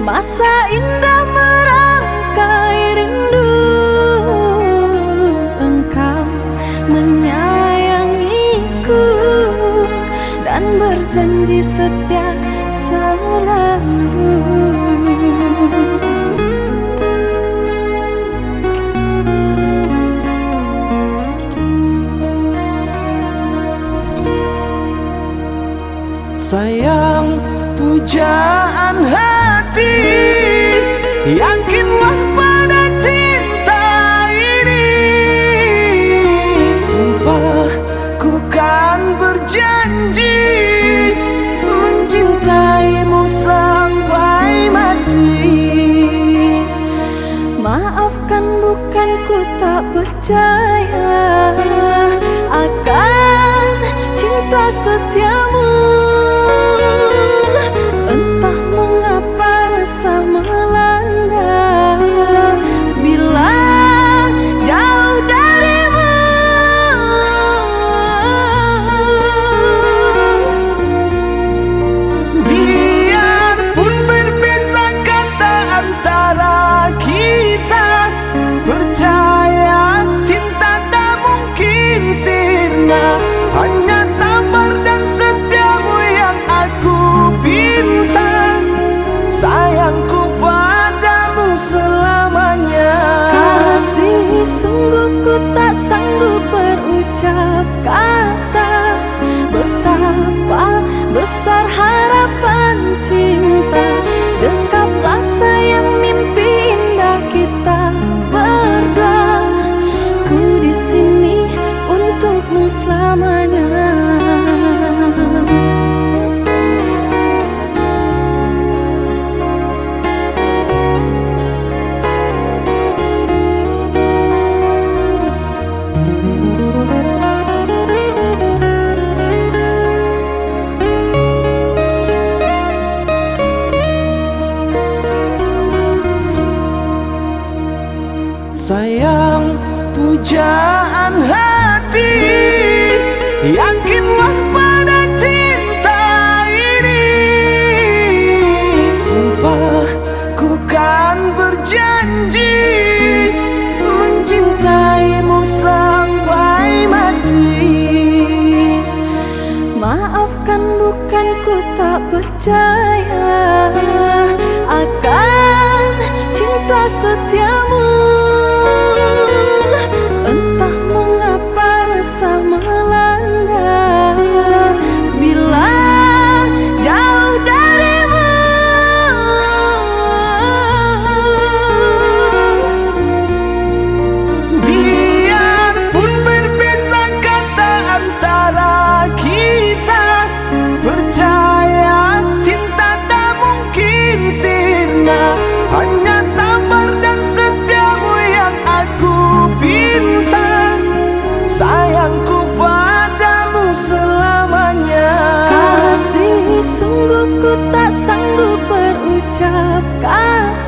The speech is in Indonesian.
Masa indah merangkai rindu. Engkau menyayangiku Dan berjanji setia selalu. Sayang pujaan hati Yakinlah pada cinta ini. Sumpah ku kan berjanji Mencintaimu sampai mati. Maafkan bukan ku tak percaya Akan cinta setiamu selamanya. Sayang pujaan hati Yakinlah pada cinta ini. Sumpah ku kan berjanji Mencintaimu sampai mati. Maafkan bukan ku tak percaya Akan cinta setiamu chập cả